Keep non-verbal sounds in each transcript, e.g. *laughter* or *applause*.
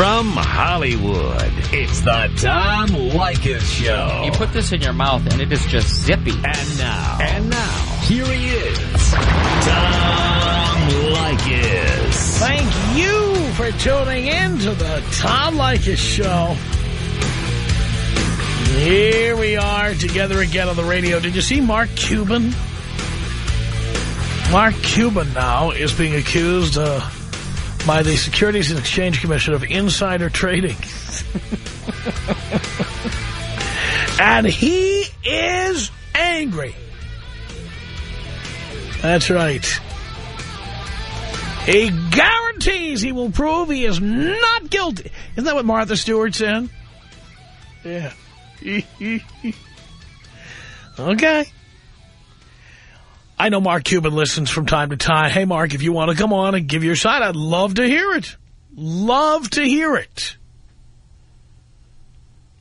From Hollywood, it's the Tom Leykis Show. You put this in your mouth and it is just zippy. And now. And now. Here he is. Tom Leykis. Thank you for tuning in to the Tom Leykis Show. Here we are together again on the radio. Did you see Mark Cuban? Mark Cuban now is being accused uh, by the Securities and Exchange Commission of insider trading. *laughs* and he is angry. That's right. He guarantees he will prove he is not guilty. Isn't that what Martha Stewart said? Yeah. *laughs* okay. I know Mark Cuban listens from time to time. Hey, Mark, if you want to come on and give your side, I'd love to hear it. Love to hear it.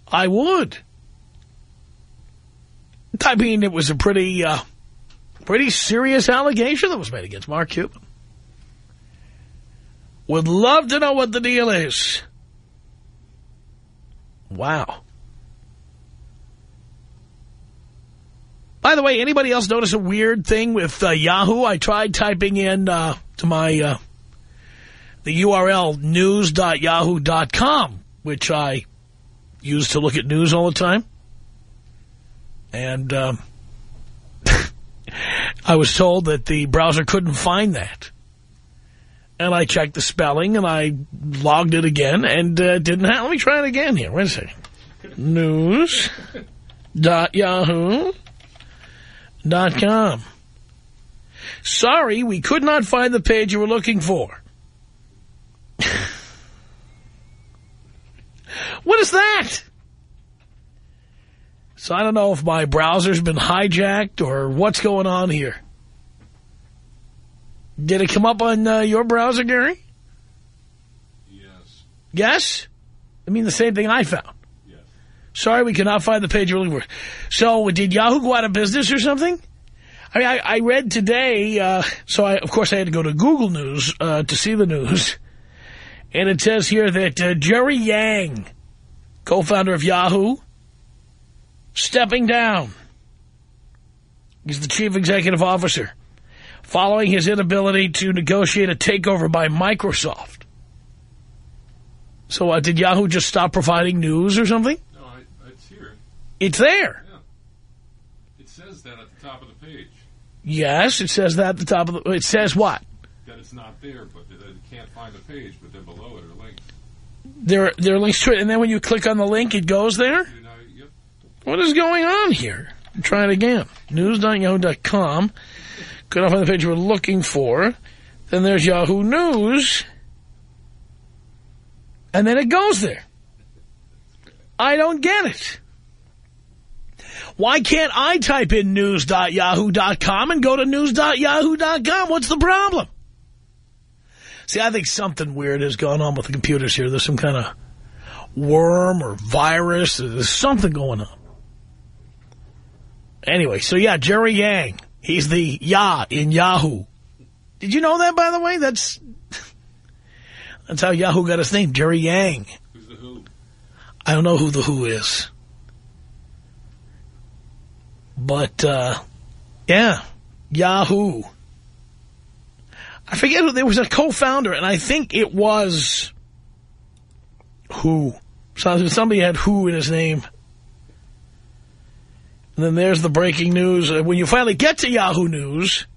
I would. I mean, it was a pretty, uh, pretty serious allegation that was made against Mark Cuban. Would love to know what the deal is. Wow. By the way, anybody else notice a weird thing with uh, Yahoo? I tried typing in uh, to my uh, the URL news.yahoo.com, which I use to look at news all the time. And um, *laughs* I was told that the browser couldn't find that. And I checked the spelling, and I logged it again, and uh, didn't have... Let me try it again here. Wait a second. News.yahoo.com dot com. Sorry, we could not find the page you were looking for. *laughs* what is that? So I don't know if my browser's been hijacked or what's going on here. Did it come up on uh, your browser, Gary? Yes. Yes? I mean the same thing I found. Sorry, we cannot find the page you're looking for. So did Yahoo go out of business or something? I mean, I, I read today, uh, so I, of course I had to go to Google News uh, to see the news. And it says here that uh, Jerry Yang, co-founder of Yahoo, stepping down. He's the chief executive officer, following his inability to negotiate a takeover by Microsoft. So uh, did Yahoo just stop providing news or something? No, I, it's here. It's there. Yeah. It says that at the top of the page. Yes, it says that at the top of the... It says what? That it's not there, but that you can't find the page, but then below it are links. There, there are links to it, and then when you click on the link, it goes there? You know, yep. What is going on here? Try it again. News.yahoo.com. Could not find the page you were looking for. Then there's Yahoo News. And then it goes there. I don't get it. Why can't I type in news.yahoo.com and go to news.yahoo.com? What's the problem? See, I think something weird has gone on with the computers here. There's some kind of worm or virus. There's something going on. Anyway, so yeah, Jerry Yang. He's the Ya in Yahoo. Did you know that, by the way? That's *laughs* that's how Yahoo got its name, Jerry Yang. Who's the who? I don't know who the Who is. But, uh, yeah, Yahoo. I forget who, there was a co-founder, and I think it was Who. So somebody had Who in his name. And then there's the breaking news. When you finally get to Yahoo News,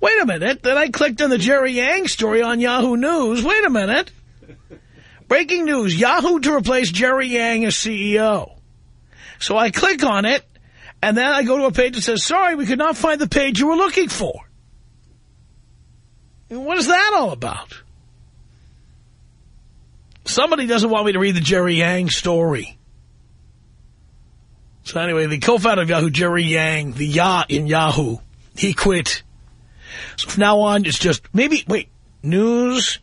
wait a minute, then I clicked on the Jerry Yang story on Yahoo News. Wait a minute. Breaking news, Yahoo to replace Jerry Yang as CEO. So I click on it, and then I go to a page that says, sorry, we could not find the page you were looking for. And what is that all about? Somebody doesn't want me to read the Jerry Yang story. So anyway, the co-founder of Yahoo, Jerry Yang, the Ya in Yahoo, he quit. So from now on, it's just, maybe, wait, news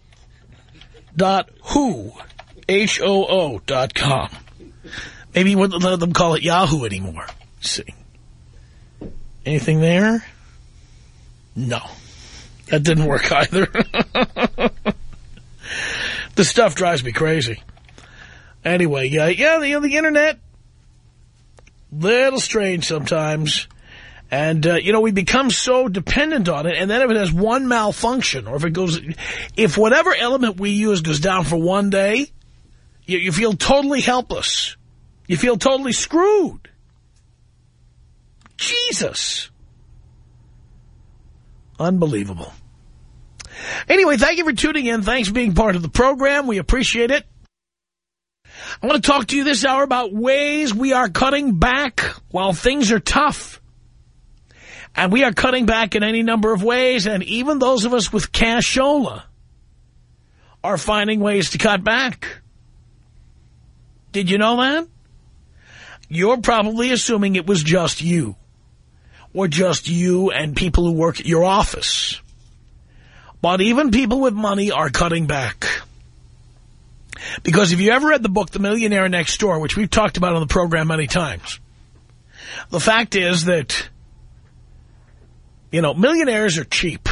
dot who, H-O-O dot com. Maybe wouldn't let them call it Yahoo anymore. Let's see. Anything there? No. That didn't work *laughs* either. This stuff drives me crazy. Anyway, yeah, yeah, the, the internet, little strange sometimes. And, uh, you know, we become so dependent on it, and then if it has one malfunction, or if it goes, if whatever element we use goes down for one day, you, you feel totally helpless. You feel totally screwed. Jesus. Unbelievable. Anyway, thank you for tuning in. Thanks for being part of the program. We appreciate it. I want to talk to you this hour about ways we are cutting back while things are tough. And we are cutting back in any number of ways, and even those of us with cashola are finding ways to cut back. Did you know that? You're probably assuming it was just you. Or just you and people who work at your office. But even people with money are cutting back. Because if you ever read the book, The Millionaire Next Door, which we've talked about on the program many times, the fact is that you know, millionaires are cheap.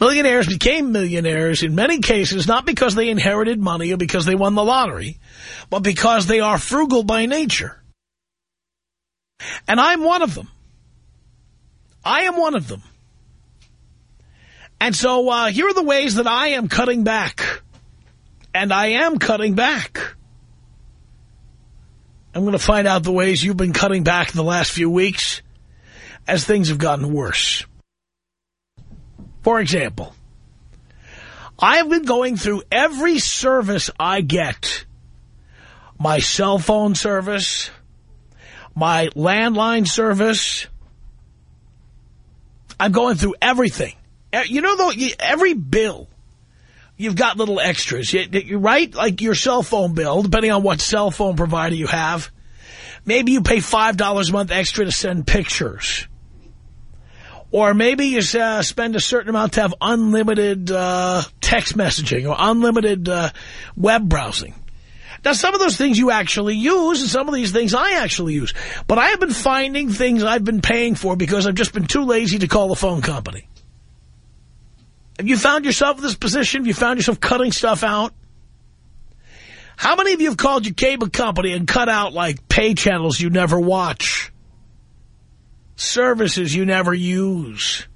Millionaires became millionaires in many cases not because they inherited money or because they won the lottery, but because they are frugal by nature. And I'm one of them. I am one of them. And so uh, here are the ways that I am cutting back. And I am cutting back. I'm going to find out the ways you've been cutting back in the last few weeks as things have gotten worse. For example, I have been going through every service I get. My cell phone service, my landline service. I'm going through everything. You know, though, every bill, you've got little extras, You right? Like your cell phone bill, depending on what cell phone provider you have. Maybe you pay $5 a month extra to send pictures. Or maybe you uh, spend a certain amount to have unlimited uh, text messaging or unlimited uh, web browsing. Now, some of those things you actually use, and some of these things I actually use. But I have been finding things I've been paying for because I've just been too lazy to call the phone company. Have you found yourself in this position? Have you found yourself cutting stuff out? How many of you have called your cable company and cut out, like, pay channels you never watch? services you never use.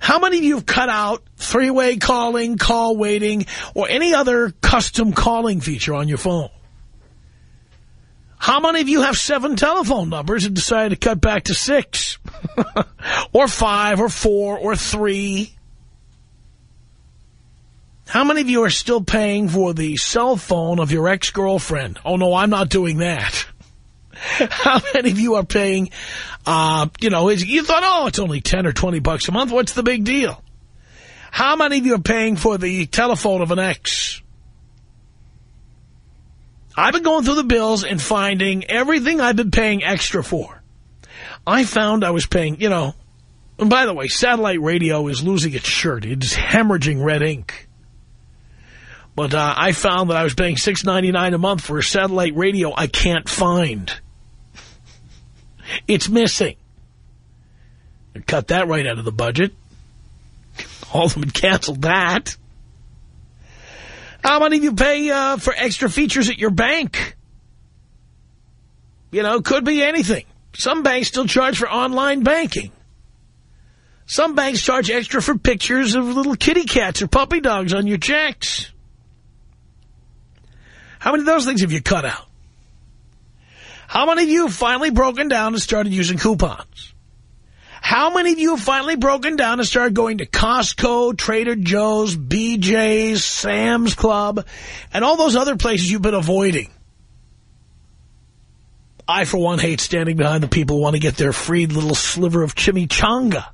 How many of you have cut out three-way calling, call waiting, or any other custom calling feature on your phone? How many of you have seven telephone numbers and decided to cut back to six? *laughs* or five, or four, or three? How many of you are still paying for the cell phone of your ex-girlfriend? Oh, no, I'm not doing that. *laughs* How many of you are paying, uh, you know, you thought, oh, it's only 10 or 20 bucks a month. What's the big deal? How many of you are paying for the telephone of an ex? I've been going through the bills and finding everything I've been paying extra for. I found I was paying, you know, and by the way, satellite radio is losing its shirt. It's hemorrhaging red ink. But uh, I found that I was paying $6.99 a month for a satellite radio I can't find. It's missing. Cut that right out of the budget. All of them had canceled that. How many of you pay uh, for extra features at your bank? You know, could be anything. Some banks still charge for online banking. Some banks charge extra for pictures of little kitty cats or puppy dogs on your checks. How many of those things have you cut out? How many of you have finally broken down and started using coupons? How many of you have finally broken down and started going to Costco, Trader Joe's, BJ's, Sam's Club, and all those other places you've been avoiding? I, for one, hate standing behind the people who want to get their free little sliver of chimichanga.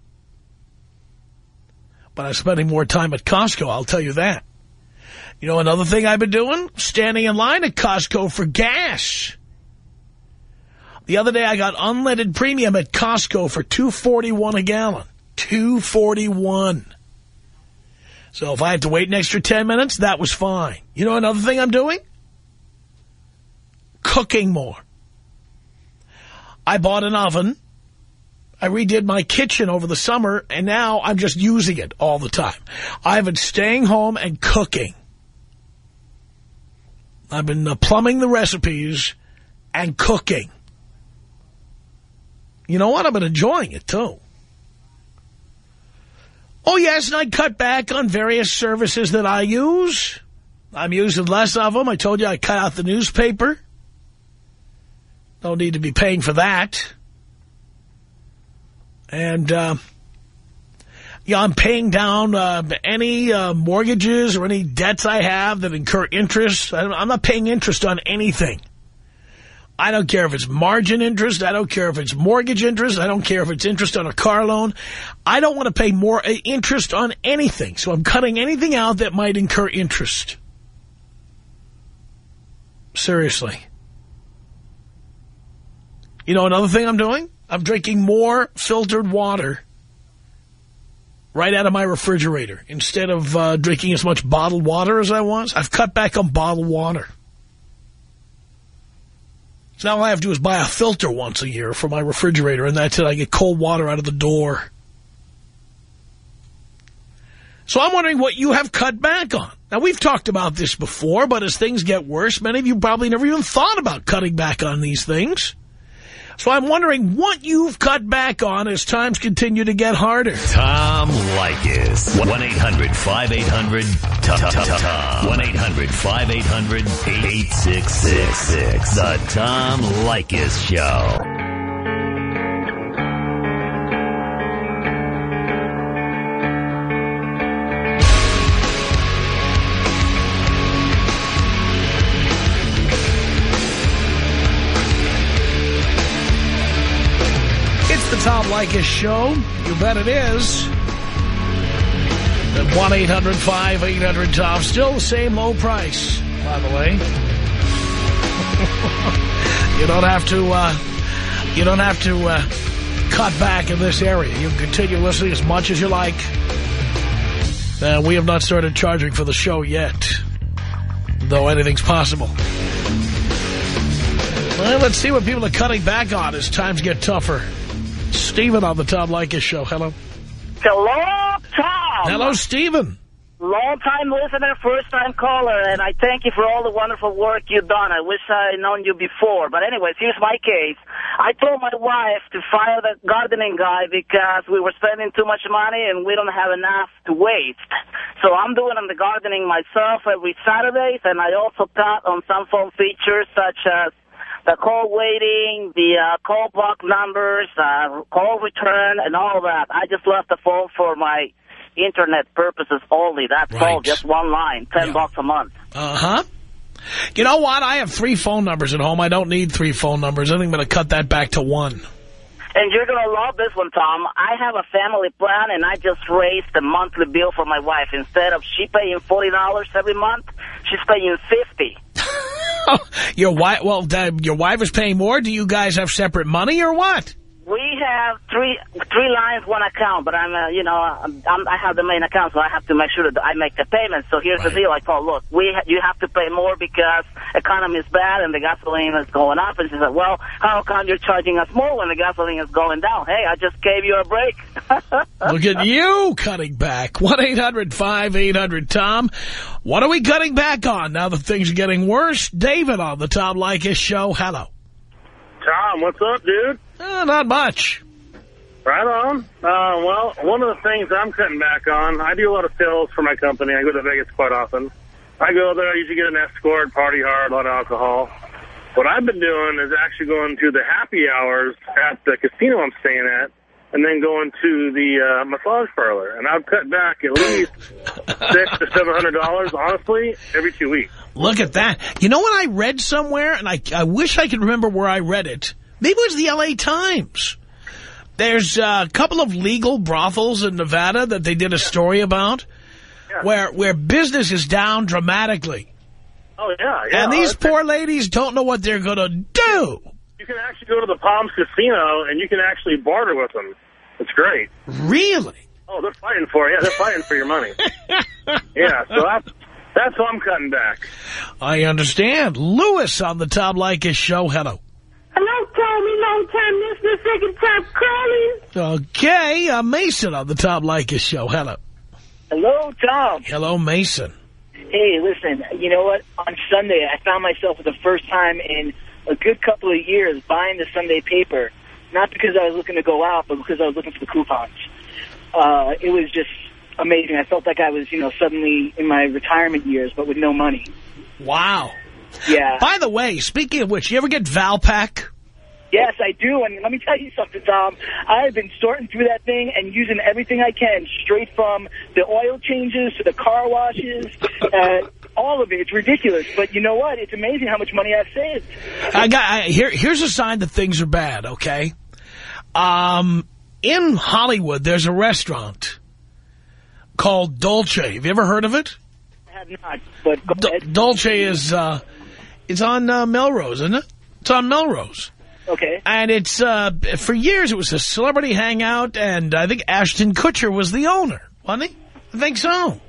But I'm spending more time at Costco, I'll tell you that. You know another thing I've been doing? Standing in line at Costco for gas. The other day I got unleaded premium at Costco for $2.41 a gallon. $2.41. So if I had to wait an extra 10 minutes, that was fine. You know another thing I'm doing? Cooking more. I bought an oven. I redid my kitchen over the summer, and now I'm just using it all the time. I've been staying home and cooking. I've been uh, plumbing the recipes and cooking. You know what? I've been enjoying it, too. Oh, yes, and I cut back on various services that I use. I'm using less of them. I told you I cut out the newspaper. Don't need to be paying for that. And, uh, yeah, I'm paying down uh, any uh, mortgages or any debts I have that incur interest. I'm not paying interest on anything. I don't care if it's margin interest. I don't care if it's mortgage interest. I don't care if it's interest on a car loan. I don't want to pay more uh, interest on anything. So I'm cutting anything out that might incur interest. Seriously. You know another thing I'm doing? I'm drinking more filtered water right out of my refrigerator. Instead of uh, drinking as much bottled water as I was, I've cut back on bottled water. So now all I have to do is buy a filter once a year for my refrigerator, and that's it. I get cold water out of the door. So I'm wondering what you have cut back on. Now, we've talked about this before, but as things get worse, many of you probably never even thought about cutting back on these things. So I'm wondering what you've cut back on as times continue to get harder. Tom Leykis. 1-800-5800-TOM. 1-800-5800-8666. The Tom Leykis Show. Tom Leykis Show. You bet it is. At 1-800-5800-TOM. Still the same low price, by the way. *laughs* you don't have to, uh, you don't have to uh, cut back in this area. You can continue listening as much as you like. Uh, we have not started charging for the show yet, though anything's possible. Well, let's see what people are cutting back on as times get tougher. Stephen on the Tom Leykis Show. Hello. Hello, Tom. Hello, Stephen. Long-time listener, first-time caller, and I thank you for all the wonderful work you've done. I wish I had known you before. But anyways, here's my case. I told my wife to fire the gardening guy because we were spending too much money and we don't have enough to waste. So I'm doing the gardening myself every Saturdays, and I also cut on some phone features such as the call waiting, the uh, call block numbers, uh, call return, and all that. I just left the phone for my internet purposes only. That's Right. all, just one line, ten Yeah. bucks a month. Uh-huh. You know what? I have three phone numbers at home. I don't need three phone numbers. I think I'm going to cut that back to one. And you're going to love this one, Tom. I have a family plan, and I just raised the monthly bill for my wife. Instead of she paying $40 every month, she's paying 50 *laughs* your wife, well, your wife is paying more. Do you guys have separate money or what? We have three three lines, one account, but I'm, uh, you know, I'm, I'm, I have the main account, so I have to make sure that I make the payment. So here's Right. the deal. I call, look, we ha you have to pay more because economy is bad and the gasoline is going up. And she said, well, how come you're charging us more when the gasoline is going down? Hey, I just gave you a break. *laughs* Look at you cutting back. 1-800-5800-TOM. What are we cutting back on now that things are getting worse? David on the Tom Leykis Show. Hello. Tom, what's up, dude? Uh, not much. Right on. Uh, well, one of the things I'm cutting back on, I do a lot of sales for my company. I go to Vegas quite often. I go there, I usually get an escort, party hard, a lot of alcohol. What I've been doing is actually going to the happy hours at the casino I'm staying at, and then going to the uh, massage parlor. And I've cut back at least six to seven hundred dollars, honestly, every two weeks. Look at that. You know what I read somewhere, and I, I wish I could remember where I read it. Maybe it was the L.A. Times. There's a couple of legal brothels in Nevada that they did a story about where where business is down dramatically. Oh yeah, yeah. and these poor ladies don't know what they're going to do. you can actually go to the Palms Casino and you can actually barter with them. It's great. Really? Oh, they're fighting for it. Yeah, they're fighting for your money. *laughs* yeah, so that's that's what I'm cutting back. I understand. Lewis on the Tom Leykis show. Hello. Hello, Tommy. Long time listener, second time calling. Okay, uh, Mason on the Tom Leykis show. Hello. Hello, Tom. Hello, Mason. Hey, listen, you know what? On Sunday, I found myself for the first time in a good couple of years buying the Sunday paper, not because I was looking to go out, but because I was looking for the coupons. Uh, it was just amazing. I felt like I was, you know, suddenly in my retirement years, but with no money. Wow. Yeah. By the way, speaking of which, you ever get Valpak? Yes, I do. And let me tell you something, Tom. I've been sorting through that thing and using everything I can, straight from the oil changes to the car washes, uh, all of it. It's ridiculous. But you know what? It's amazing how much money I've saved. I got I, here. Here's a sign that things are bad. Okay. Um, in Hollywood, there's a restaurant called Dolce. Have you ever heard of it? I have not, but go D ahead. Dolce is uh, it's on uh, Melrose, isn't it? It's on Melrose. Okay. And it's, uh, for years, it was a celebrity hangout, and I think Ashton Kutcher was the owner, wasn't he? I think so.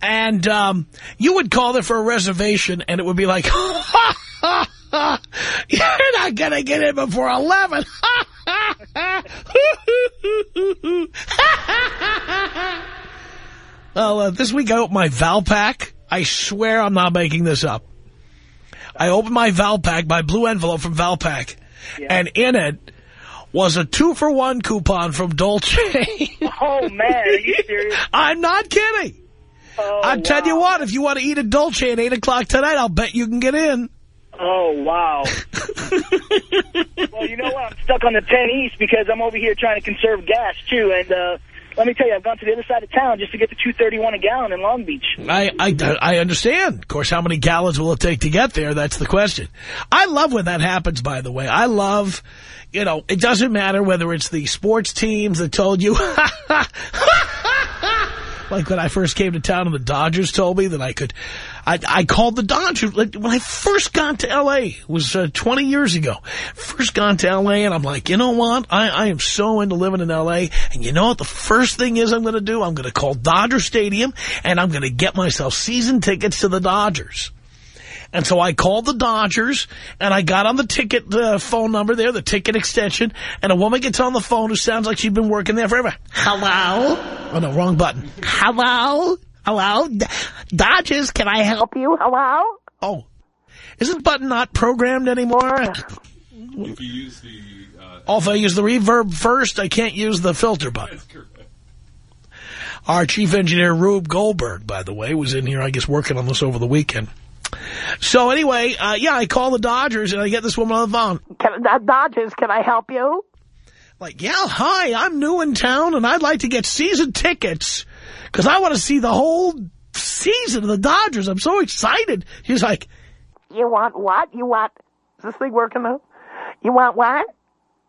And um, you would call there for a reservation, and it would be like, *laughs* ha, ha, ha, you're not going to get in before 11. *laughs* *laughs* well, uh, this week I opened my Valpak. I swear I'm not making this up. I opened my Valpak, my blue envelope from Valpak, and in it was a two-for-one coupon from Dolce. *laughs* Oh, man. Are you serious? *laughs* I'm not kidding. Oh, I'll tell you what, if you want to eat a Dolce at 8 o'clock tonight, I'll bet you can get in. Oh, wow. *laughs* well, you know what? I'm stuck on the 10 East because I'm over here trying to conserve gas, too. And uh, let me tell you, I've gone to the other side of town just to get the 231 a gallon in Long Beach. I, I, I understand. Of course, how many gallons will it take to get there? That's the question. I love when that happens, by the way. I love, you know, it doesn't matter whether it's the sports teams that told you. *laughs* like when I first came to town and the Dodgers told me that I could, I, I called the Dodgers. Like, when I first got to L.A., it was uh, 20 years ago. First got to L.A. and I'm like, you know what? I, I am so into living in L.A. And you know what the first thing is I'm going to do? I'm going to call Dodger Stadium and I'm going to get myself season tickets to the Dodgers. And so I called the Dodgers, and I got on the ticket uh, phone number there, the ticket extension, and a woman gets on the phone who sounds like she'd been working there forever. Hello? Oh, no, wrong button. Hello? Hello? D Dodgers, can I help you? Hello? Oh, is this button not programmed anymore? If you use the, uh, Oh, if I use the reverb first, I can't use the filter button. Our chief engineer, Rube Goldberg, by the way, was in here, I guess, working on this over the weekend. So anyway, uh, yeah, I call the Dodgers and I get this woman on the phone. Can, uh, Dodgers, can I help you? Like, yeah, hi, I'm new in town and I'd like to get season tickets because I want to see the whole season of the Dodgers. I'm so excited. He's like, you want what? You want, is this thing working now? You want what?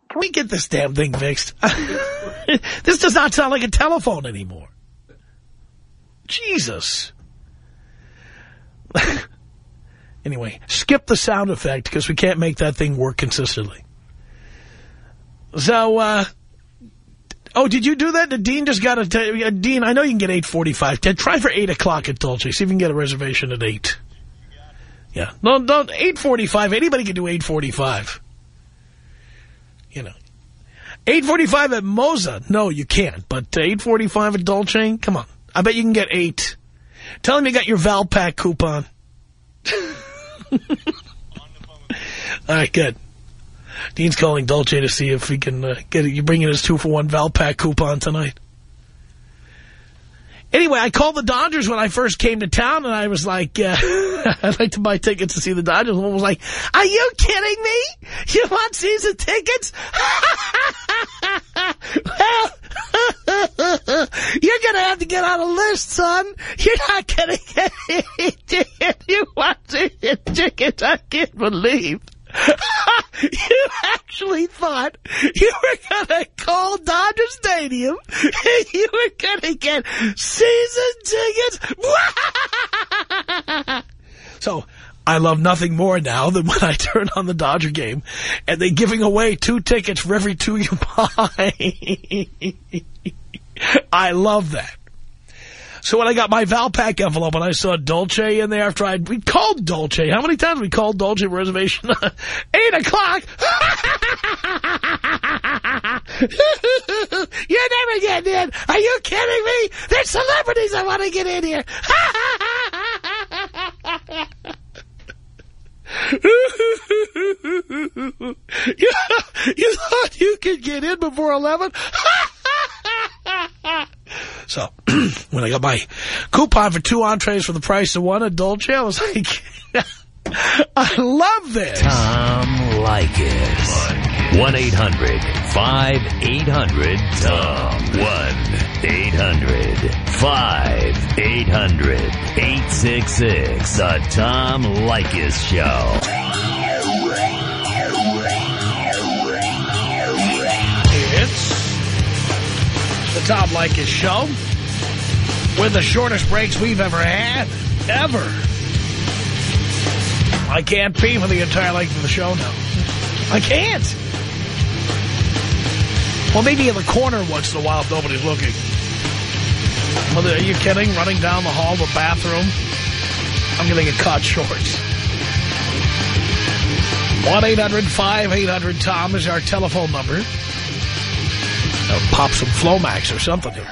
Can we get this damn thing fixed? *laughs* this does not sound like a telephone anymore. Jesus. *laughs* anyway, skip the sound effect because we can't make that thing work consistently. So, uh, oh, did you do that? The Dean just got a, uh, Dean, I know you can get 8.45. Try for 8 o'clock at Dolce. See if you can get a reservation at 8. Yeah. No, don't, 8.45. Anybody can do 8.45. You know. 8.45 at Mozza. No, you can't. But uh, 8.45 at Dolce, come on. I bet you can get 8. Tell him you got your Valpak coupon. *laughs* All right, good. Dean's calling Dolce to see if he can uh, get it. You bring in his two-for-one Valpak coupon tonight. Anyway, I called the Dodgers when I first came to town, and I was like, uh, *laughs* I'd like to buy tickets to see the Dodgers. And One was like, are you kidding me? You want season tickets? *laughs* well, *laughs* you're going to have to get on a list, son. You're not going to get any. You want season tickets? I can't believe. *laughs* you actually thought you were going to call Dodger Stadium and you were going to get season tickets. *laughs* so I love nothing more now than when I turn on the Dodger game and they're giving away two tickets for every two you *laughs* buy. I love that. So when I got my Valpak envelope and I saw Dolce in there after I we called Dolce. How many times we called Dolce for reservation? *laughs* Eight o'clock. *laughs* You're never getting in. Are you kidding me? There's celebrities I want to get in here. you, *laughs* you thought you could get in before 11? *laughs* so, *clears throat* when I got my coupon for two entrees for the price of one at Dolce, I was like, *laughs* I love this. Tom Leykis. 1-800-5800-TOM. 1-800-5800-866. The Tom Leykis Show. Tom Leykis Show with the shortest breaks we've ever had. Ever. I can't pee for the entire length of the show now. I can't. Well, maybe in the corner once in a while if nobody's looking. Well, are you kidding? Running down the hall the bathroom? I'm going to get caught short. 1-800-5800-TOM is our telephone number. I'll pop some Flomax or something here.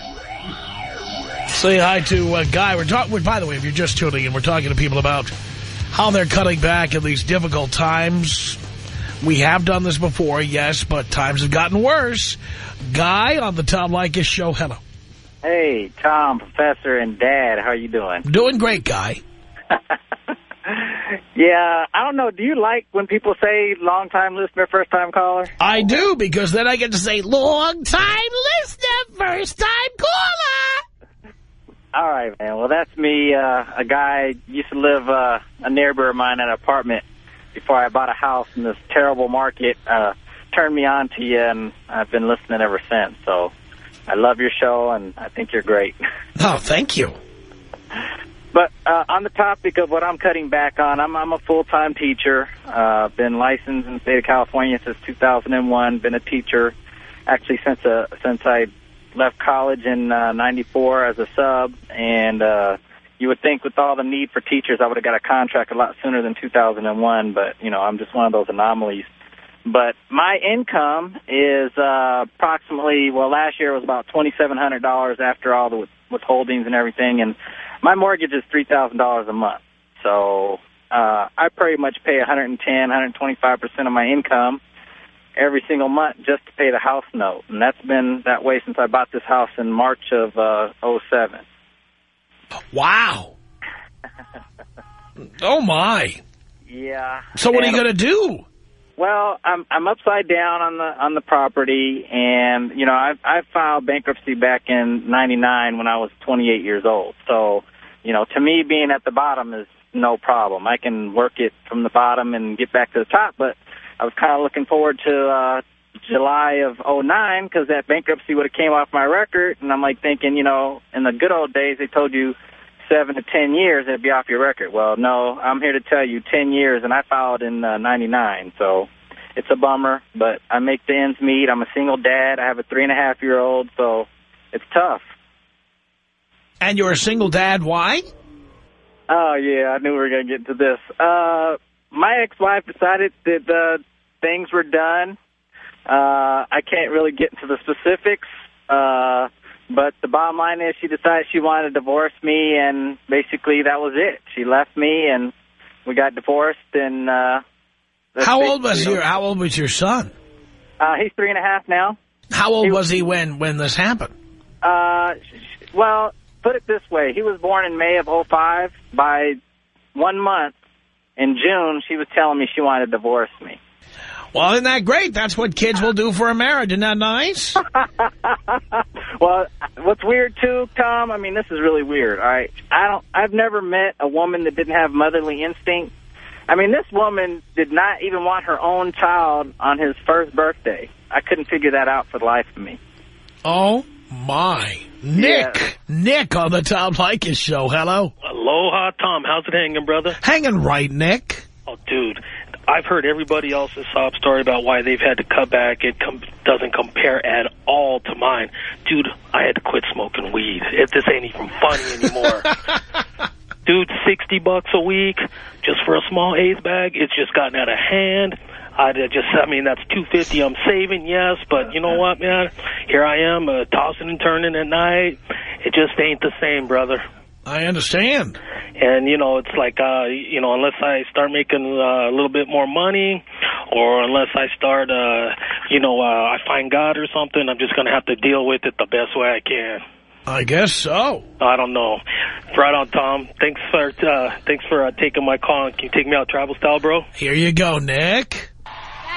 Say hi to a guy. We're talking. By the way, if you're just tuning in, we're talking to people about how they're cutting back in these difficult times. We have done this before, yes, but times have gotten worse. Guy on the Tom Leykis show. Hello. Hey, Tom, Professor, and Dad. How are you doing? Doing great, Guy. *laughs* *laughs* yeah, I don't know. Do you like when people say long-time listener, first-time caller? I do, because then I get to say long-time listener, first-time caller. All right, man. Well, that's me. Uh, a guy used to live, uh, a neighbor of mine at an apartment before I bought a house in this terrible market. Uh, turned me on to you, and I've been listening ever since. So I love your show, and I think you're great. *laughs* Oh, thank you. But uh, on the topic of what I'm cutting back on, I'm, I'm a full-time teacher. Uh, been licensed in the state of California since 2001. Been a teacher actually since uh, since I left college in uh, 94 as a sub. And uh, you would think with all the need for teachers, I would have got a contract a lot sooner than 2001. But, you know, I'm just one of those anomalies. But my income is uh, approximately, well, last year was about $2,700 after all the withholdings and everything. And my mortgage is $3,000 a month. So uh, I pretty much pay 110, 125% of my income every single month just to pay the house note. And that's been that way since I bought this house in March of uh, 07. Wow. *laughs* oh, my. Yeah. So what are you going to do? Well, I'm I'm upside down on the on the property, and you know I I filed bankruptcy back in '99 when I was 28 years old. So, you know, to me, being at the bottom is no problem. I can work it from the bottom and get back to the top. But I was kind of looking forward to uh, July of '09 because that bankruptcy would have came off my record, and I'm like thinking, you know, in the good old days they told you seven to ten years it'd be off your record. Well, no, I'm here to tell you ten years, and I filed in uh, '99, so it's a bummer. But I make the ends meet. I'm a single dad. I have a three and a half year old, so it's tough. And you're a single dad. Why? Oh yeah, I knew we were gonna get to this. Uh, my ex-wife decided that uh, things were done. Uh, I can't really get into the specifics. Uh, but the bottom line is she decided she wanted to divorce me, and basically that was it. She left me, and we got divorced. And uh, How old was your How old was your son? Uh, he's three and a half now. How old He- was he when when this happened? Uh, well, put it this way: he was born in May of '05. By one month in June, she was telling me she wanted to divorce me. Well, isn't that great? That's what kids will do for a marriage. Isn't that nice? *laughs* well, what's weird too, Tom? I mean, this is really weird. All right, I don't. I've never met a woman that didn't have motherly instinct. I mean, this woman did not even want her own child on his first birthday. I couldn't figure that out for the life of me. Oh, my. Nick. Yeah. Nick on the Tom Leykis show. Hello. Aloha, Tom. How's it hanging, brother? Hanging right, Nick. Oh, dude. I've heard everybody else's sob story about why they've had to cut back. It com doesn't compare at all to mine. Dude, I had to quit smoking weed. It, this ain't even funny anymore. *laughs* Dude, 60 bucks a week just for a small eighth bag. It's just gotten out of hand. I just, I mean, that's 250 I'm saving, yes, but you know what, man? Here I am, uh, tossing and turning at night. It just ain't the same, brother. I understand. And, you know, it's like, uh, you know, unless I start making uh, a little bit more money or unless I start, uh, you know, uh, I find God or something, I'm just going to have to deal with it the best way I can. I guess so. I don't know. Right on, Tom. Thanks for uh, thanks for uh, taking my call. Can you take me out travel style, bro? Here you go, Nick.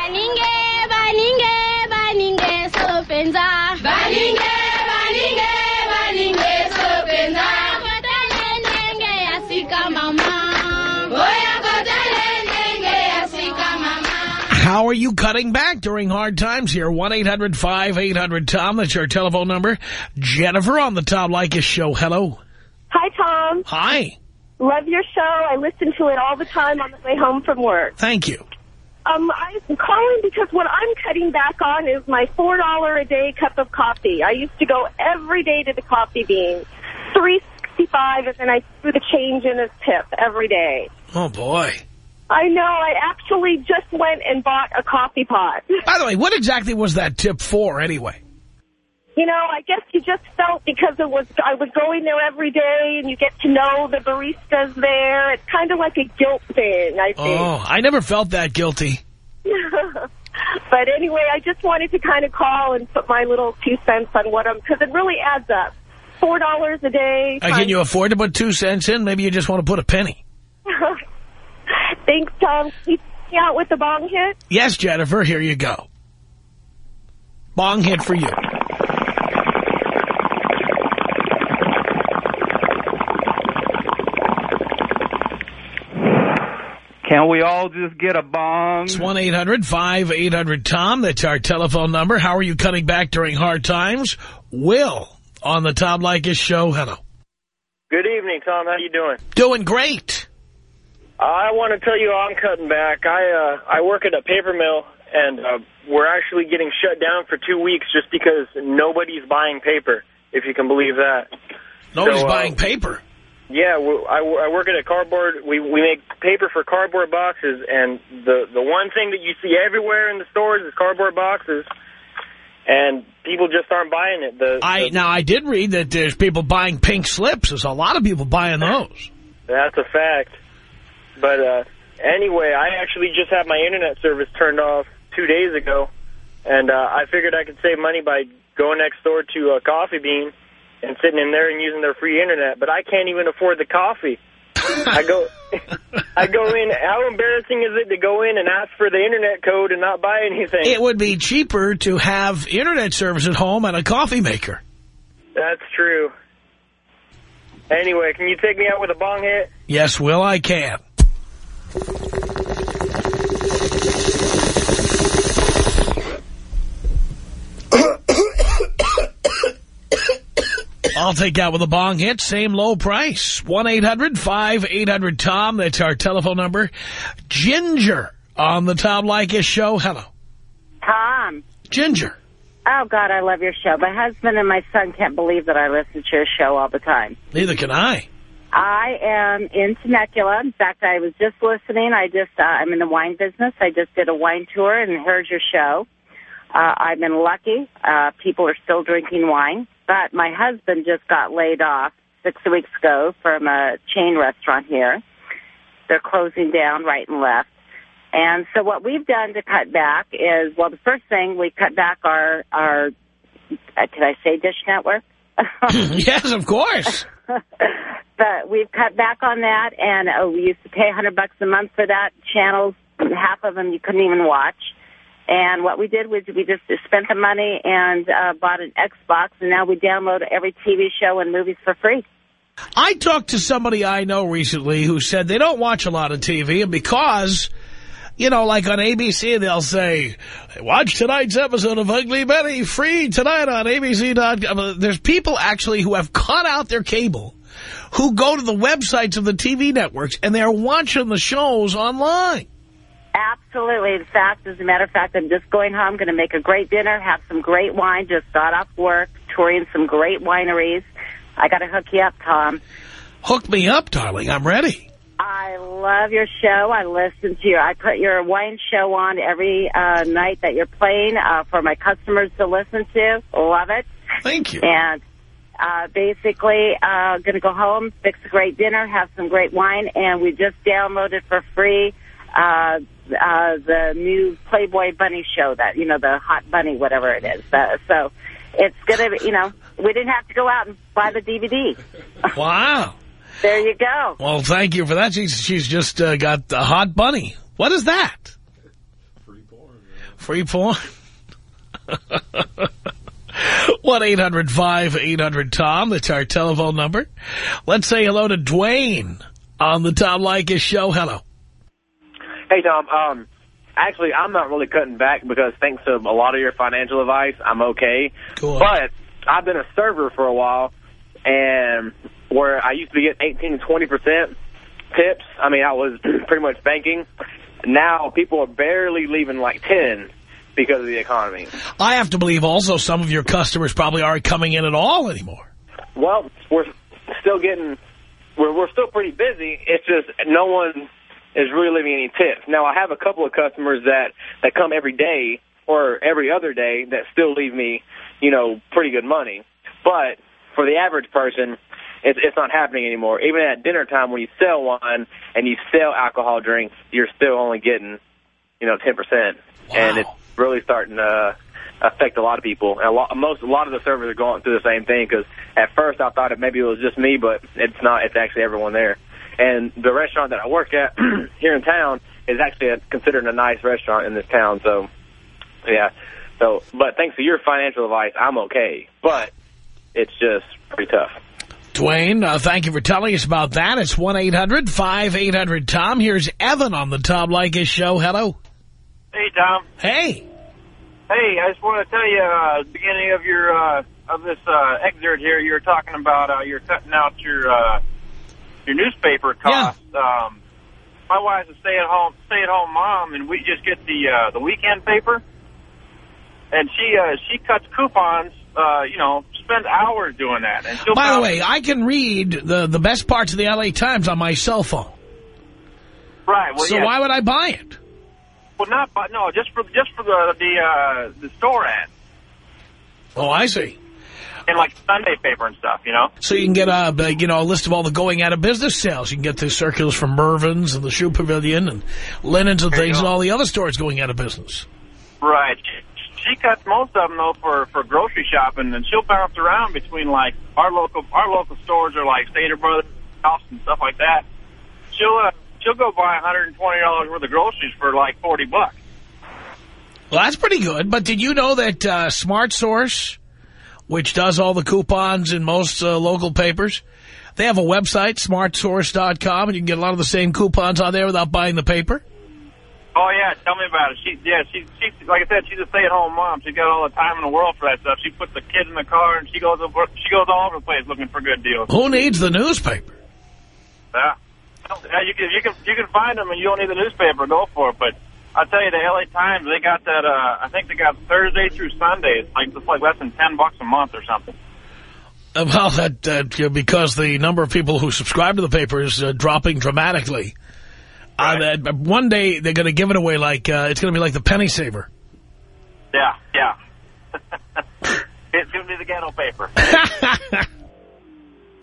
Baninge, baninge, baninge, sopenza. Baninge, baninge, baninge, sopenza. Kotele nenge asika mama. Oya kotele nenge asika mama. How are you cutting back during hard times here? 1-800-5800-TOM. That's your telephone number. Jennifer on the Tom Leykis show. Hello. Hi, Tom. Hi. Love your show. I listen to it all the time on the way home from work. Thank you. Um, I'm calling because what I'm cutting back on is my $4 a day cup of coffee. I used to go every day to the coffee bean, three sixty-five, and then I threw the change in as tip every day. Oh, boy. I know. I actually just went and bought a coffee pot. By the way, what exactly was that tip for anyway? You know, I guess you just felt because it was I was going there every day, and you get to know the baristas there. It's kind of like a guilt thing, I think. Oh, I never felt that guilty. *laughs* but anyway, I just wanted to kind of call and put my little two cents on what I'm, because it really adds up. Four dollars a day. Uh, can you afford to put two cents in? Maybe you just want to put a penny. *laughs* Thanks, Tom. Keep me out with the bong hit. Yes, Jennifer, here you go. Bong hit for you. Can we all just get a bong? It's 1-800-5800-TOM. That's our telephone number. How are you cutting back during hard times? Will on the Tom Leykis show. Hello. Good evening, Tom. How you doing? Doing great. I want to tell you I'm cutting back. I uh, I work at a paper mill, and uh, we're actually getting shut down for two weeks just because nobody's buying paper, if you can believe that. Nobody's So, uh, buying paper. Yeah, I, I work at a cardboard. We we make paper for cardboard boxes, and the the one thing that you see everywhere in the stores is cardboard boxes, and people just aren't buying it. The, I Now, I did read that there's people buying pink slips. There's a lot of people buying those. That's a fact. But uh, anyway, I actually just had my internet service turned off two days ago, and uh, I figured I could save money by going next door to a Coffee Bean and sitting in there and using their free internet. But I can't even afford the coffee. I go, *laughs* I go in. How embarrassing is it to go in and ask for the internet code and not buy anything? It would be cheaper to have internet service at home and a coffee maker. That's true. Anyway, can you take me out with a bong hit? Yes, Will, I can. I'll take out with a bong hit, same low price. 1-800-5800-TOM. That's our telephone number. Ginger on the Tom Leykis show. Hello. Tom. Ginger. Oh, God, I love your show. My husband and my son can't believe that I listen to your show all the time. Neither can I. I am in Temecula. In fact, I was just listening. I just, uh, I'm in the wine business. I just did a wine tour and heard your show. Uh, I've been lucky. Uh, people are still drinking wine. But my husband just got laid off six weeks ago from a chain restaurant here. They're closing down right and left. And so what we've done to cut back is, well, the first thing, we cut back our, our uh, can I say Dish Network? *laughs* *laughs* yes, of course. but we've cut back on that, and uh, we used to pay a 100 bucks a month for that. Channels, half of them you couldn't even watch. And what we did was we just spent the money and uh, bought an Xbox, and now we download every TV show and movies for free. I talked to somebody I know recently who said they don't watch a lot of TV, and because, you know, like on ABC, they'll say, watch tonight's episode of Ugly Betty free tonight on ABC.com. There's people actually who have cut out their cable, who go to the websites of the TV networks, and they're watching the shows online. Absolutely. In fact, as a matter of fact, I'm just going home, going to make a great dinner, have some great wine, just got off work, touring some great wineries. I got to hook you up, Tom. Hook me up, darling. I'm ready. I love your show. I listen to you. I put your wine show on every uh, night that you're playing uh, for my customers to listen to. Love it. Thank you. And uh, basically, uh, going to go home, fix a great dinner, have some great wine, and we just downloaded for free uh, uh, the new Playboy Bunny show that, you know, the Hot Bunny, whatever it is. Uh, so it's going to, you know, we didn't have to go out and buy the DVD. *laughs* Wow. there you go. Well, thank you for that. She's, she's just uh, got the hot bunny. What is that? Free porn. Free porn? *laughs* 1-800-5800-TOM. That's our telephone number. Let's say hello to Dwayne on the Tom Leykis show. Hello. Hey, Tom. Um, actually, I'm not really cutting back because thanks to a lot of your financial advice, I'm okay. Cool. But I've been a server for a while, and where I used to be getting 18 to 20% tips, I mean, I was *clears throat* pretty much banking. Now people are barely leaving like 10 because of the economy. I have to believe also some of your customers probably aren't coming in at all anymore. Well, we're still getting, we're, we're still pretty busy. It's just no one is really leaving any tips. Now, I have a couple of customers that, that come every day or every other day that still leave me, you know, pretty good money. But for the average person, it's, it's not happening anymore. Even at dinner time when you sell wine and you sell alcohol drinks, you're still only getting, you know, 10%. And it's really starting to affect a lot of people. And a lot, most, a lot of the servers are going through the same thing because at first I thought it maybe it was just me, but it's not. It's actually everyone there. And the restaurant that I work at *clears throat* here in town is actually a, considered a nice restaurant in this town. So, yeah. So, but thanks to your financial advice, I'm okay. But it's just pretty tough. Dwayne, uh, thank you for telling us about that. It's 1-800-5800-TOM. Here's Evan on the Tom Leykis show. Hello. Hey, Tom. Hey. Hey, I just want to tell you, uh, the beginning of your uh, of this uh, excerpt here, you were talking about uh, you're cutting out your uh, your newspaper costs. Um, my wife's a stay at home stay at home mom, and we just get the uh, the weekend paper, and she uh, she cuts coupons. Uh, you know, spend hours doing that, and she'll. By the way, I can read the, the best parts of the L.A. Times on my cell phone. right? Well, so yeah. why would I buy it? Well, not but no, just for just for the the uh, the store ad Oh, I see. And like Sunday paper and stuff. You know. So you can get a, uh, you know, a list of all the going out of business sales. You can get the circulars from Mervyn's and the Shoe Pavilion and Linens and things and all the other stores going out of business. Right. She, she cuts most of them though for for grocery shopping, and she'll bounce around between like our local our local stores are like Stater Brothers House and stuff like that. She'll uh, she'll go buy 120 dollars worth of groceries for like 40 bucks. Well, that's pretty good. But did you know that uh, Smart Source, which does all the coupons in most uh, local papers, they have a website, smartsource.com, and you can get a lot of the same coupons on there without buying the paper? Oh yeah, tell me about it. She yeah she she like I said she's a stay at home mom. She's got all the time in the world for that stuff. She puts the kid in the car and she goes over, she goes all over the place looking for good deals. Who needs the newspaper? Yeah. Yeah, you can you can you can find them and you don't need the newspaper. Go for it. But I'll tell you, the L.A. Times they got that. Uh, I think they got Thursday through Sunday. It's like it's like less than ten bucks a month or something. Uh, Well, that, that because the number of people who subscribe to the paper is uh, dropping dramatically. Uh, one day they're going to give it away like uh, it's going to be like the penny saver. Yeah, yeah. *laughs* it's gonna be the ghetto paper. *laughs*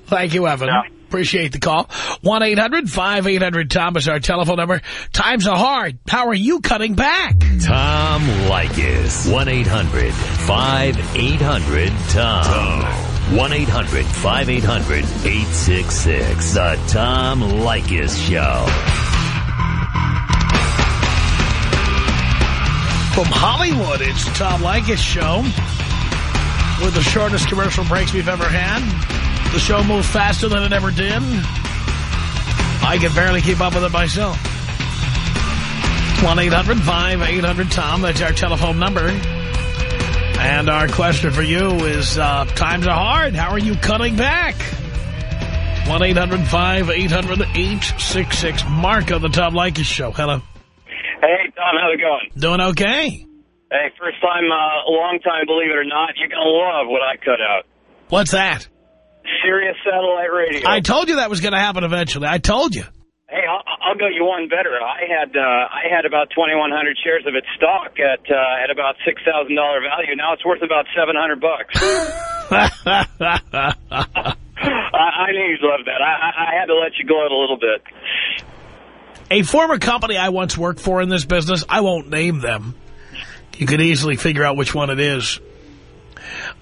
Thank you, Evan. Appreciate the call. 1-800-5800-TOM is our telephone number. Times are hard. How are you cutting back? Tom Leykis. 1-800-5800-TOM. 1-800-5800-866. The Tom Leykis Show. From Hollywood, it's the Tom Leykis Show. With the shortest commercial breaks we've ever had. The show moves faster than it ever did. I can barely keep up with it myself. 1-800-5800-TOM. That's our telephone number. And our question for you is, uh, times are hard. How are you cutting back? 1-800-5800-866. Mark on the Tom Leykis Show. Hello. Hey, Tom, how's it going? Doing okay. Hey, first time, uh, long time, believe it or not, you're going to love what I cut out. What's that? Sirius satellite radio. I told you that was going to happen eventually. I told you. Hey, I'll, I'll go you one better. I had uh, I had about 2,100 shares of its stock at uh, at about six thousand dollar value. Now it's worth about 700 bucks. *laughs* *laughs* I, I knew you'd love that. I, I I had to let you go out a little bit. A former company I once worked for in this business, I won't name them. You could easily figure out which one it is.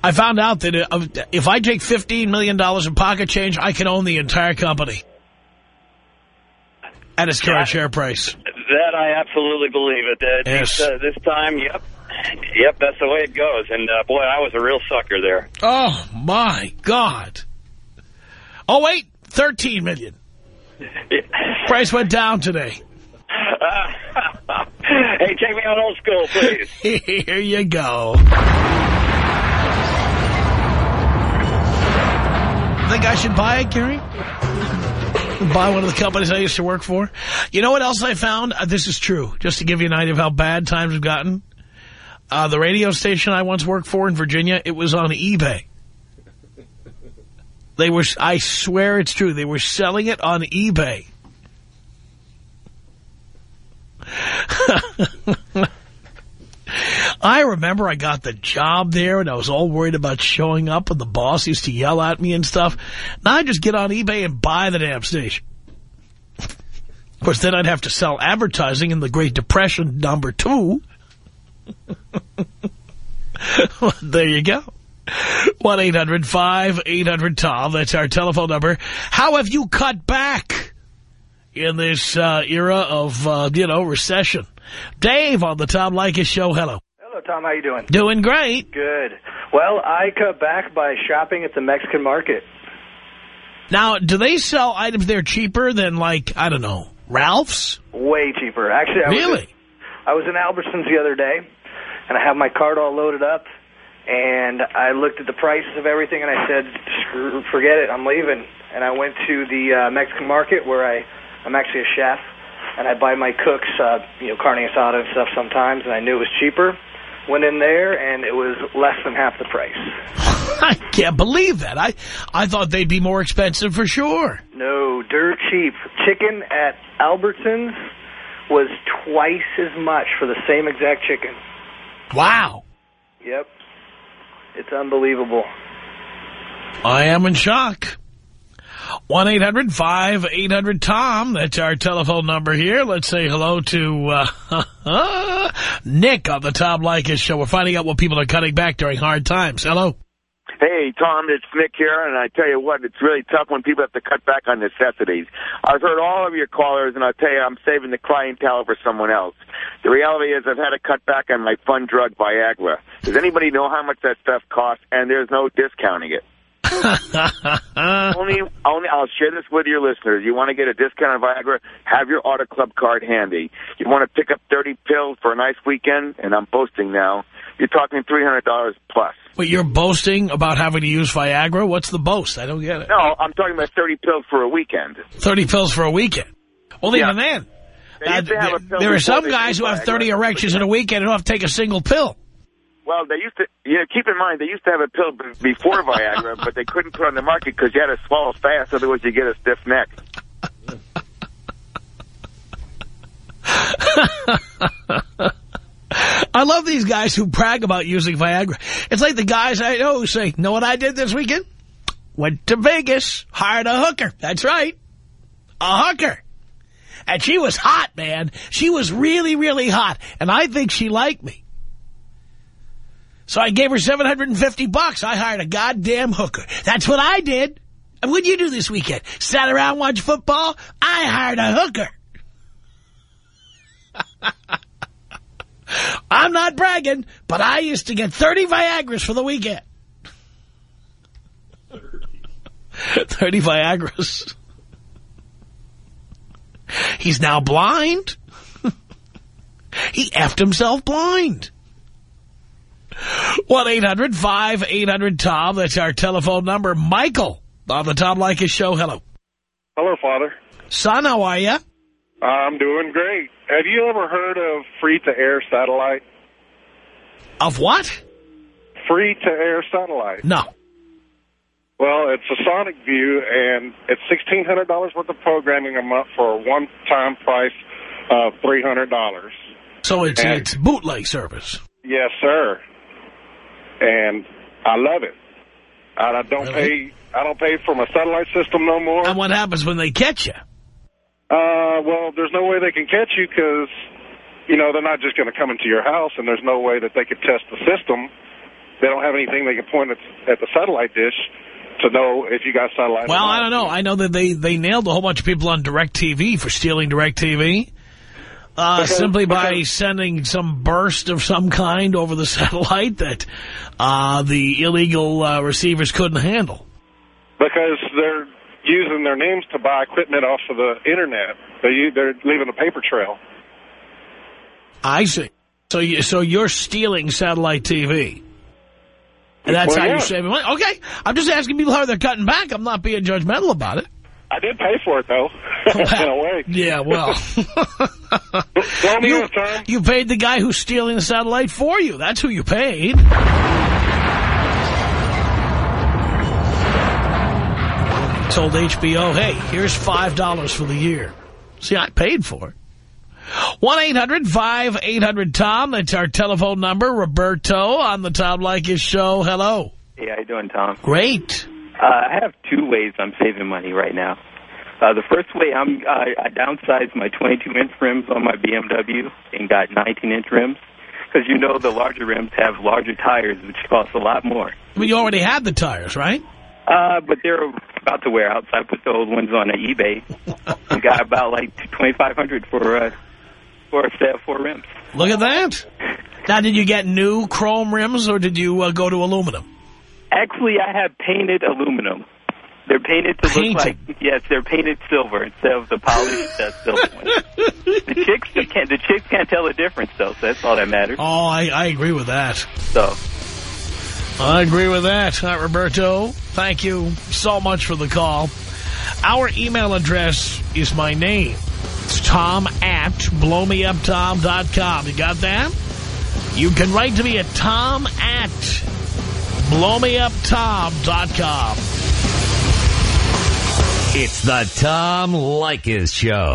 I found out that uh, if I take $15 million in pocket change, I can own the entire company. At its current share price. That I absolutely believe it. Uh, Yes. this, uh, this time, yep, yep, that's the way it goes. And uh, boy, I was a real sucker there. Oh, my God. Oh, wait, 13 million. *laughs* Price went down today. *laughs* hey, take me on old school, please. *laughs* Here you go. Think I should buy it, Gary? Buy one of the companies I used to work for? You know what else I found? Uh, this is true, just to give you an idea of how bad times have gotten. Uh, the radio station I once worked for in Virginia, it was on eBay. They were, I swear it's true, they were selling it on eBay. *laughs* I remember I got the job there and I was all worried about showing up and the boss used to yell at me and stuff. Now I just get on eBay and buy the damn station. Of course, then I'd have to sell advertising in the Great Depression number two. *laughs* there you go. 1-800-5800-TOM. That's our telephone number. How have you cut back in this uh, era of, uh, you know, recession? Dave on the Tom Leykis show. Hello. Tom. How you doing? Doing great. Good. Well, I cut back by shopping at the Mexican market. Now, do they sell items there cheaper than, like, I don't know, Ralph's? Way cheaper. Actually, I Really? Was in, I was in Albertsons the other day, and I have my cart all loaded up, and I looked at the prices of everything, and I said, Screw, forget it, I'm leaving. And I went to the uh, Mexican market where I, I'm actually a chef, and I buy my cooks, uh, you know, carne asada and stuff sometimes, and I knew it was cheaper. Went in there, and it was less than half the price. *laughs* I can't believe that. I, I thought they'd be more expensive for sure. No, dirt cheap. Chicken at Albertsons was twice as much for the same exact chicken. Wow. Yep. It's unbelievable. I am in shock. 1-800-5800-TOM. That's our telephone number here. Let's say hello to uh, *laughs* Nick on the Tom Leykis show. We're finding out what people are cutting back during hard times. Hello. Hey, Tom, it's Nick here, and I tell you what, it's really tough when people have to cut back on necessities. I've heard all of your callers, and I'll tell you, I'm saving the clientele for someone else. The reality is I've had to cut back on my fun drug, Viagra. Does anybody know how much that stuff costs? And there's no discounting it. *laughs* only, only, I'll share this with your listeners. You want to get a discount on Viagra? Have your Auto Club card handy. You want to pick up 30 pills for a nice weekend? And I'm boasting now. You're talking $300 plus. But you're boasting about having to use Viagra? What's the boast? I don't get it. No, I'm talking about 30 pills for a weekend. 30 pills for a weekend. Well, Yeah. even then. They used to uh, have a pill there are some guys who have 30 erections in a weekend and don't have to take a single pill. Well, they used to, you know, keep in mind, they used to have a pill before Viagra, *laughs* but they couldn't put it on the market because you had to swallow fast, otherwise you get a stiff neck. *laughs* I love these guys who brag about using Viagra. It's like the guys I know who say, know what I did this weekend? Went to Vegas, hired a hooker. That's right. A hooker. And she was hot, man. She was really, really hot. And I think she liked me. So I gave her 750 bucks. I hired a goddamn hooker. That's what I did. And what'd you do this weekend? Sat around, watch football? I hired a hooker. *laughs* I'm not bragging, but I used to get 30 Viagras for the weekend. *laughs* 30 Viagras. He's now blind. *laughs* he effed himself blind. 1-800-5800-TOM. That's our telephone number. Michael on the Tom Leykis show. Hello. Hello, Father. Son, how are you? I'm doing great. Have you ever heard of free-to-air satellite? Of what? Free-to-air satellite. No. Well, it's a Sonic View, and it's $1,600 worth of programming a month for a one-time price of $300. So it's And- it's bootleg service. Yes, sir. And I love it. I, I don't pay. I don't pay for my satellite system no more. And what happens when they catch you? Uh, well, there's no way they can catch you because, you know, they're not just going to come into your house, and there's no way that they could test the system. They don't have anything they can point at, at the satellite dish to know if you got satellite. Well. I don't know. I know that they, they nailed a whole bunch of people on DirecTV for stealing DirecTV. Uh, Because- simply by because- sending some burst of some kind over the *laughs* satellite that uh, the illegal uh, receivers couldn't handle. because they're using their names to buy equipment off of the internet. They they're leaving a paper trail. I see. So, you, so you're stealing satellite TV. And that's Well, how yeah. you're saving money. Okay. I'm just asking people how they're cutting back. I'm not being judgmental about it. I did pay for it though, *laughs* in a way. Yeah, well. *laughs* Blow me you, you paid the guy who's stealing the satellite for you. That's who you paid. Told HBO, hey, here's $5 for the year. See, I paid for it. 1-800-5800-TOM. That's our telephone number. Roberto on the Tom Leykis show. Hello. Hey, how you doing, Tom? Great. Uh, I have two ways I'm saving money right now. Uh, the first way, I'm I, I downsized my 22-inch rims on my BMW and got 19-inch rims because you know the larger rims have larger tires, which cost a lot more. Mean, you already had the tires, right? Uh, but they're about to wear out, so I put the old ones on eBay and got about like 2,500 for uh, for a set of four rims. Look at that. Now, did you get new chrome rims or did you uh, go to aluminum? Actually, I have painted aluminum. They're painted to look like yes, they're painted silver instead of the polished uh, silver ones. The chicks can't the chicks can't tell the difference though, so that's all that matters. Oh, I, I agree with that. So I agree with that, Roberto. Thank you so much for the call. Our email address is my name. It's tom at blowmeuptom.com. You got that? You can write to me at tom at blowmeuptom.com. It's the Tom Leykis Show.